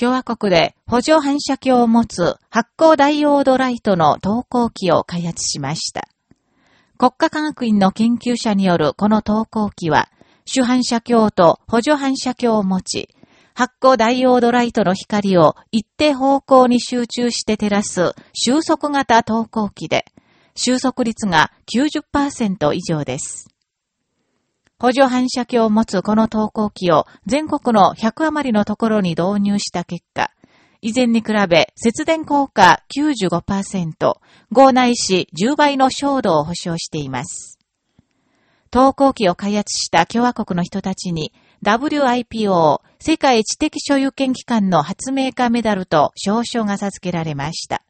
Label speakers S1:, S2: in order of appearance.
S1: 共和国で補助反射鏡を持つ発光ダイオードライトの投光器を開発しました。国家科学院の研究者によるこの投光器は、主反射鏡と補助反射鏡を持ち、発光ダイオードライトの光を一定方向に集中して照らす収束型投光器で、収束率が90%以上です。補助反射鏡を持つこの投光器を全国の100余りのところに導入した結果、以前に比べ節電効果95%、合内し10倍の照度を保証しています。投光器を開発した共和国の人たちに WIPO 世界知的所有権機関の発明家メダルと証書が授けられました。